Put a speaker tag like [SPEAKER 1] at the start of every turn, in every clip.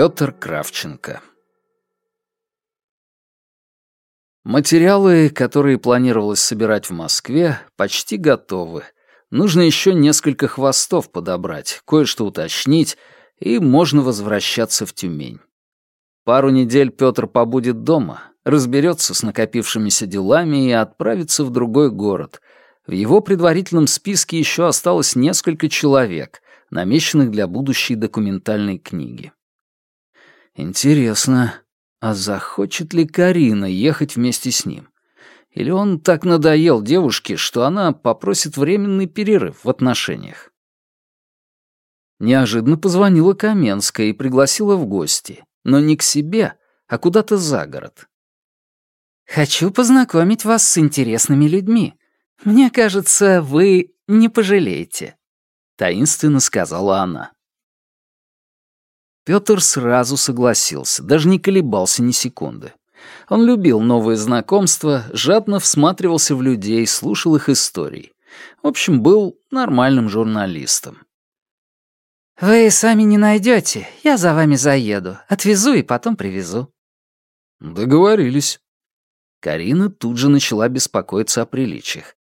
[SPEAKER 1] Петр Кравченко Материалы, которые планировалось собирать в Москве, почти готовы. Нужно еще несколько хвостов подобрать, кое-что уточнить, и можно возвращаться в Тюмень. Пару недель Петр побудет дома, разберется с накопившимися делами и отправится в другой город. В его предварительном списке еще осталось несколько человек, намеченных для будущей документальной книги. Интересно, а захочет ли Карина ехать вместе с ним? Или он так надоел девушке, что она попросит временный перерыв в отношениях? Неожиданно позвонила Каменская и пригласила в гости, но не к себе, а куда-то за город. «Хочу познакомить вас с интересными людьми. Мне кажется, вы не пожалеете», — таинственно сказала она. Пётр сразу согласился, даже не колебался ни секунды. Он любил новые знакомства, жадно всматривался в людей, слушал их истории. В общем, был нормальным журналистом. «Вы сами не найдете, я за вами заеду, отвезу и потом привезу».
[SPEAKER 2] «Договорились».
[SPEAKER 1] Карина тут же начала беспокоиться о приличиях.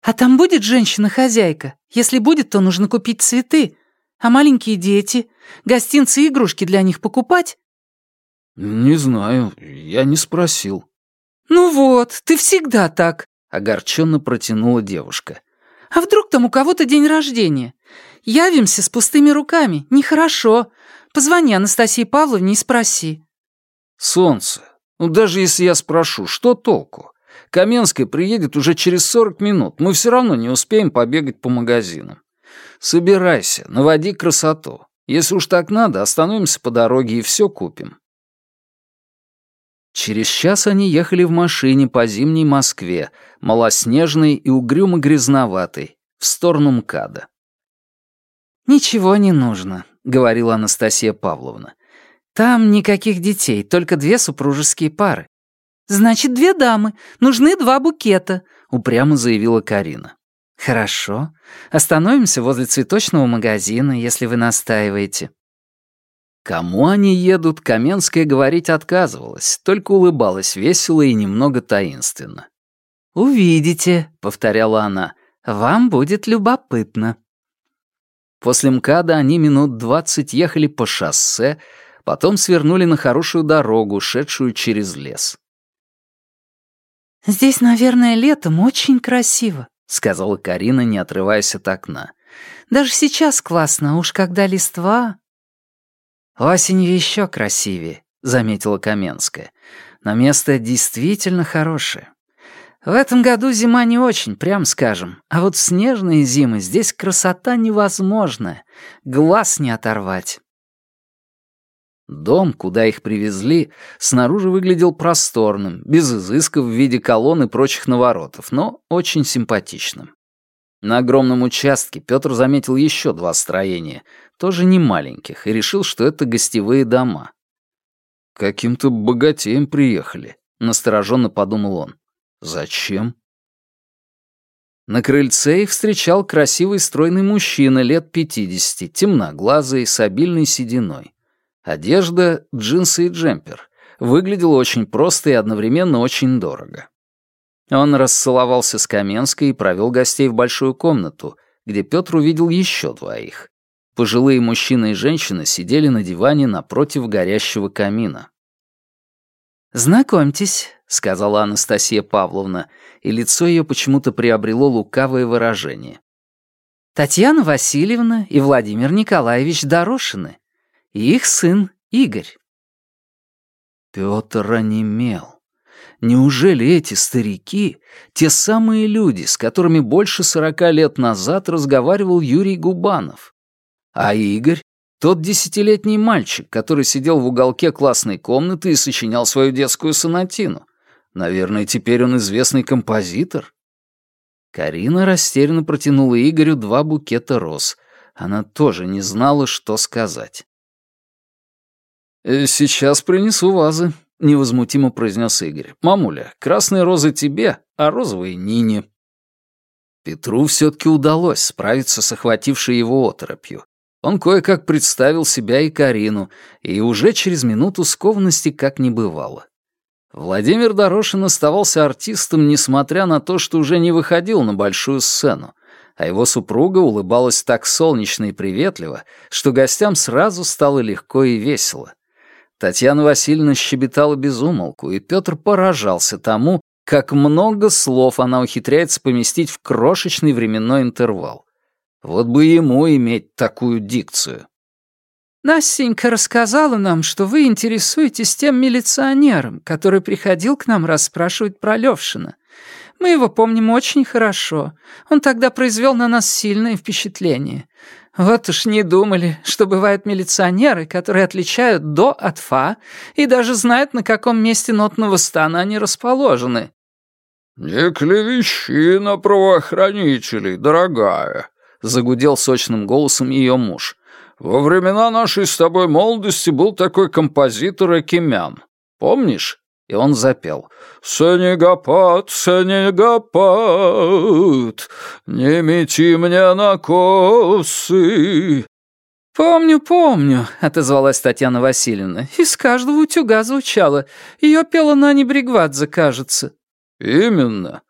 [SPEAKER 3] «А там будет женщина-хозяйка? Если будет, то нужно купить цветы. А маленькие дети? Гостинцы и игрушки для них покупать?»
[SPEAKER 2] «Не знаю, я не спросил».
[SPEAKER 3] «Ну вот, ты всегда так», —
[SPEAKER 1] огорченно протянула девушка.
[SPEAKER 3] «А вдруг там у кого-то день рождения? Явимся с пустыми руками, нехорошо. Позвони Анастасии Павловне и спроси».
[SPEAKER 2] «Солнце, ну даже если я спрошу, что толку? Каменская приедет уже через сорок минут, мы все равно не успеем побегать по магазинам. Собирайся, наводи красоту. Если уж так надо, остановимся по дороге и все купим».
[SPEAKER 1] Через час они ехали в машине по зимней Москве, малоснежной и угрюмо-грязноватой, в сторону МКАДа. «Ничего не нужно», — говорила Анастасия Павловна. «Там никаких детей, только две супружеские пары».
[SPEAKER 3] «Значит, две дамы. Нужны два букета», —
[SPEAKER 1] упрямо заявила Карина. «Хорошо. Остановимся возле цветочного магазина, если вы настаиваете». Кому они едут, Каменская говорить отказывалась, только улыбалась весело и немного таинственно. «Увидите», — повторяла она, — «вам будет любопытно». После МКАДа они минут двадцать ехали по шоссе, потом свернули на хорошую дорогу, шедшую через лес.
[SPEAKER 3] «Здесь, наверное, летом очень красиво», —
[SPEAKER 1] сказала Карина, не отрываясь от окна.
[SPEAKER 3] «Даже сейчас классно, уж когда листва...»
[SPEAKER 1] «Осенью еще красивее», — заметила Каменская. «Но место действительно хорошее. В этом году зима не очень, прям скажем. А вот снежные зимы здесь красота невозможная. Глаз не оторвать». Дом, куда их привезли, снаружи выглядел просторным, без изысков в виде колонн и прочих наворотов, но очень симпатичным. На огромном участке Петр заметил еще два строения, тоже не маленьких, и решил, что это гостевые дома.
[SPEAKER 2] «Каким-то богатеем приехали», — настороженно подумал он.
[SPEAKER 1] «Зачем?» На крыльце их встречал красивый стройный мужчина лет пятидесяти, темноглазый, с обильной сединой. Одежда — джинсы и джемпер. Выглядело очень просто и одновременно очень дорого. Он расцеловался с Каменской и провел гостей в большую комнату, где Петр увидел еще двоих. Пожилые мужчина и женщина сидели на диване напротив горящего камина. «Знакомьтесь», — сказала Анастасия Павловна, и лицо ее почему-то приобрело лукавое выражение. «Татьяна Васильевна и Владимир Николаевич Дорошины, и их сын Игорь». Петр онемел. Неужели эти старики — те самые люди, с которыми больше сорока лет назад разговаривал Юрий Губанов? А Игорь — тот десятилетний мальчик, который сидел в уголке классной комнаты и сочинял свою детскую сонатину. Наверное, теперь он известный композитор. Карина растерянно протянула Игорю два букета роз. Она тоже не знала, что сказать.
[SPEAKER 2] «Э, «Сейчас принесу вазы», — невозмутимо произнес Игорь. «Мамуля, красные розы тебе, а розовые — Нине».
[SPEAKER 1] Петру все-таки удалось справиться с охватившей его оторопью. Он кое-как представил себя и Карину, и уже через минуту скованности как не бывало. Владимир Дорошин оставался артистом, несмотря на то, что уже не выходил на большую сцену, а его супруга улыбалась так солнечно и приветливо, что гостям сразу стало легко и весело. Татьяна Васильевна щебетала без умолку, и Петр поражался тому, как много слов она ухитряется поместить в крошечный временной интервал. Вот бы ему иметь такую дикцию.
[SPEAKER 3] Настенька рассказала нам, что вы интересуетесь тем милиционером, который приходил к нам расспрашивать про Левшина. Мы его помним очень хорошо. Он тогда произвел на нас сильное впечатление. Вот уж не думали, что бывают милиционеры, которые отличают до от фа и даже знают, на каком месте нотного стана они расположены.
[SPEAKER 2] «Не клевещи на правоохранителей, дорогая», — загудел сочным голосом ее муж. Во времена нашей с тобой молодости был такой композитор Акимян. Помнишь? И он запел. «Сенегопад, Сенегопад, не мети мне на косы».
[SPEAKER 3] «Помню, помню», — отозвалась Татьяна Васильевна. «Из каждого утюга звучало. Ее пела Нани Бригвадзе, кажется».
[SPEAKER 2] «Именно.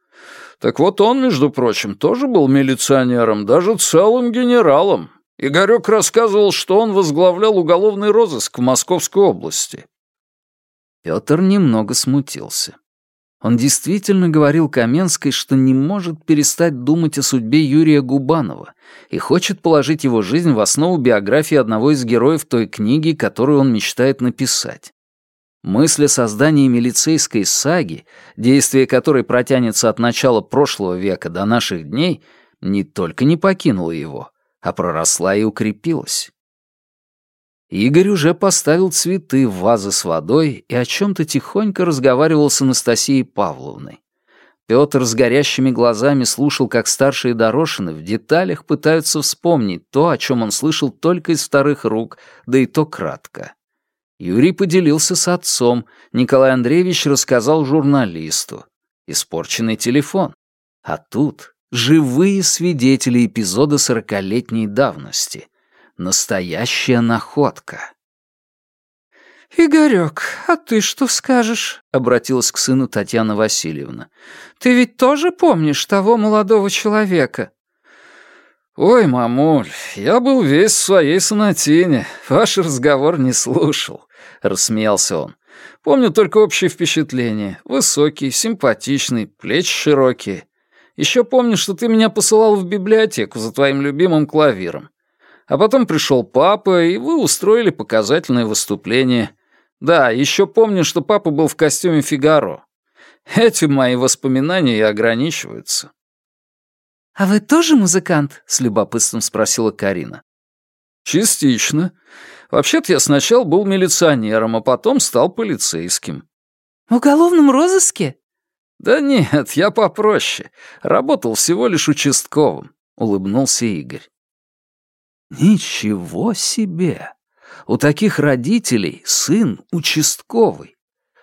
[SPEAKER 2] Так вот он, между прочим, тоже был милиционером, даже целым генералом. Игорек рассказывал, что он возглавлял уголовный розыск в Московской области.
[SPEAKER 1] Петр немного смутился. Он действительно говорил Каменской, что не может перестать думать о судьбе Юрия Губанова и хочет положить его жизнь в основу биографии одного из героев той книги, которую он мечтает написать. Мысль о создании милицейской саги, действие которой протянется от начала прошлого века до наших дней, не только не покинула его, а проросла и укрепилась. Игорь уже поставил цветы в вазы с водой и о чем-то тихонько разговаривал с Анастасией Павловной. Петр с горящими глазами слушал, как старшие Дорошины в деталях пытаются вспомнить то, о чем он слышал только из вторых рук, да и то кратко. Юрий поделился с отцом, Николай Андреевич рассказал журналисту. Испорченный телефон. А тут Живые свидетели эпизода сорокалетней давности. Настоящая находка.
[SPEAKER 3] «Игорёк, а ты что скажешь?» — обратилась к сыну Татьяна Васильевна. «Ты ведь тоже помнишь того молодого человека?»
[SPEAKER 2] «Ой, мамуль, я был весь в своей сонатине, ваш разговор не слушал», — рассмеялся он. «Помню только общее впечатление. Высокий, симпатичный, плечи широкие. Еще помню, что ты меня посылал в библиотеку за твоим любимым клавиром. А потом пришел папа, и вы устроили показательное выступление. Да, еще помню, что папа был в костюме Фигаро. Этим мои воспоминания и ограничиваются».
[SPEAKER 3] «А вы тоже музыкант?» — с любопытством спросила Карина.
[SPEAKER 2] «Частично. Вообще-то я сначала был милиционером, а потом стал полицейским».
[SPEAKER 3] «В уголовном розыске?»
[SPEAKER 2] «Да нет, я попроще. Работал всего лишь участковым», — улыбнулся Игорь.
[SPEAKER 1] «Ничего себе! У таких родителей сын участковый.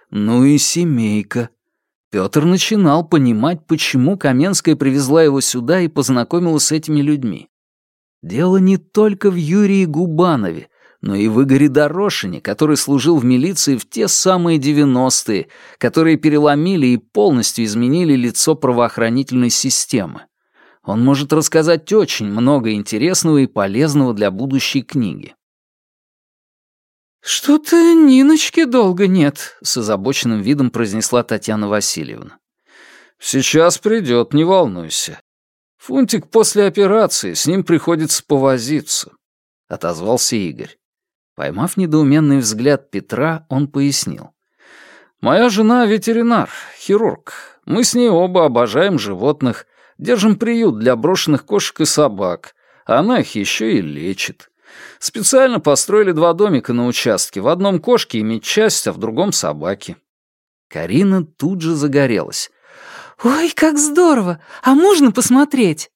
[SPEAKER 1] Ну и семейка». Петр начинал понимать, почему Каменская привезла его сюда и познакомила с этими людьми. Дело не только в Юрии Губанове, но и в Игоре Дорошине, который служил в милиции в те самые девяностые, которые переломили и полностью изменили лицо правоохранительной системы. Он может рассказать очень много интересного и полезного для будущей книги.
[SPEAKER 3] «Что-то Ниночки долго нет», — с озабоченным видом произнесла Татьяна Васильевна.
[SPEAKER 2] «Сейчас придет, не волнуйся. Фунтик после операции, с ним приходится повозиться», — отозвался Игорь.
[SPEAKER 1] Поймав недоуменный взгляд Петра, он пояснил.
[SPEAKER 2] «Моя жена ветеринар, хирург. Мы с ней оба обожаем животных, держим приют для брошенных кошек и собак. Она их еще и лечит. Специально построили два домика на участке. В одном кошке иметь часть, а в другом собаки».
[SPEAKER 1] Карина тут же загорелась.
[SPEAKER 3] «Ой, как здорово! А можно посмотреть?»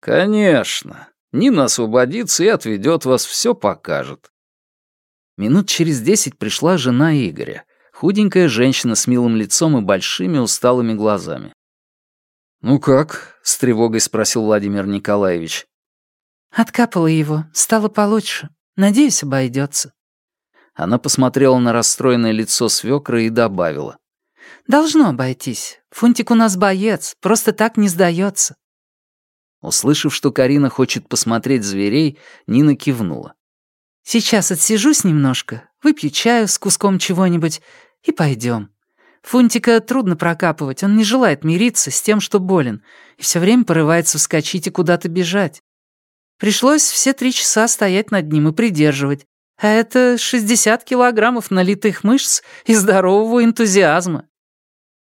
[SPEAKER 2] «Конечно. Нина освободится и отведет вас, все покажет.
[SPEAKER 1] Минут через десять пришла жена Игоря, худенькая женщина с милым лицом и большими усталыми глазами.
[SPEAKER 2] «Ну как?» — с тревогой спросил Владимир Николаевич.
[SPEAKER 3] Откапала его, стало получше. Надеюсь, обойдется.
[SPEAKER 1] Она посмотрела на расстроенное лицо свекра и добавила.
[SPEAKER 3] «Должно обойтись. Фунтик у нас боец, просто так не сдается.
[SPEAKER 1] Услышав, что Карина хочет посмотреть зверей, Нина кивнула.
[SPEAKER 3] «Сейчас отсижусь немножко, выпью чаю с куском чего-нибудь и пойдем. Фунтика трудно прокапывать, он не желает мириться с тем, что болен, и все время порывается вскочить и куда-то бежать. Пришлось все три часа стоять над ним и придерживать, а это 60 килограммов налитых мышц и здорового энтузиазма».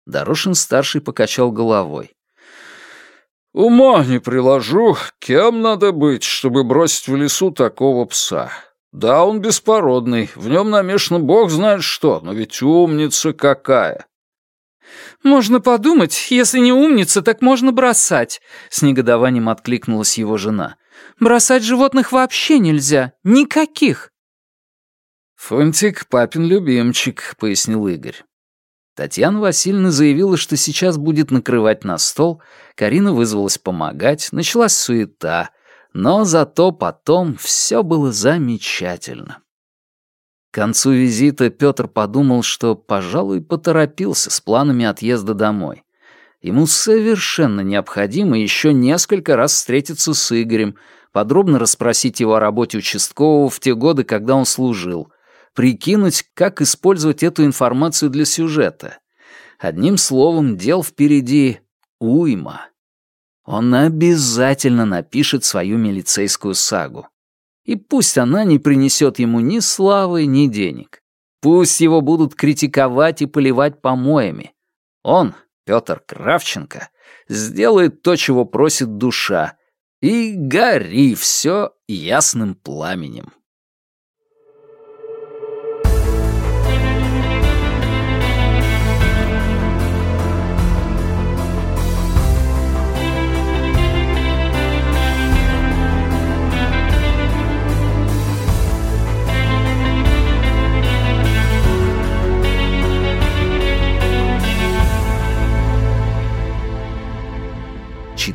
[SPEAKER 1] Дорошин-старший покачал головой.
[SPEAKER 2] «Ума не приложу, кем надо быть, чтобы бросить в лесу такого пса. Да, он беспородный, в нем намешано бог знает что, но ведь умница какая!»
[SPEAKER 3] «Можно подумать, если не умница, так можно бросать», — с негодованием откликнулась его жена. «Бросать животных вообще нельзя, никаких».
[SPEAKER 1] «Фунтик — папин любимчик», — пояснил Игорь. Татьяна Васильевна заявила, что сейчас будет накрывать на стол, Карина вызвалась помогать, началась суета, но зато потом все было замечательно. К концу визита Петр подумал, что, пожалуй, поторопился с планами отъезда домой. Ему совершенно необходимо еще несколько раз встретиться с Игорем, подробно расспросить его о работе участкового в те годы, когда он служил, прикинуть, как использовать эту информацию для сюжета. Одним словом, дел впереди уйма. Он обязательно напишет свою милицейскую сагу. И пусть она не принесет ему ни славы, ни денег. Пусть его будут критиковать и поливать помоями. Он, Петр Кравченко, сделает то, чего просит душа, и гори все ясным пламенем.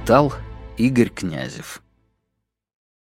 [SPEAKER 1] Читал Игорь Князев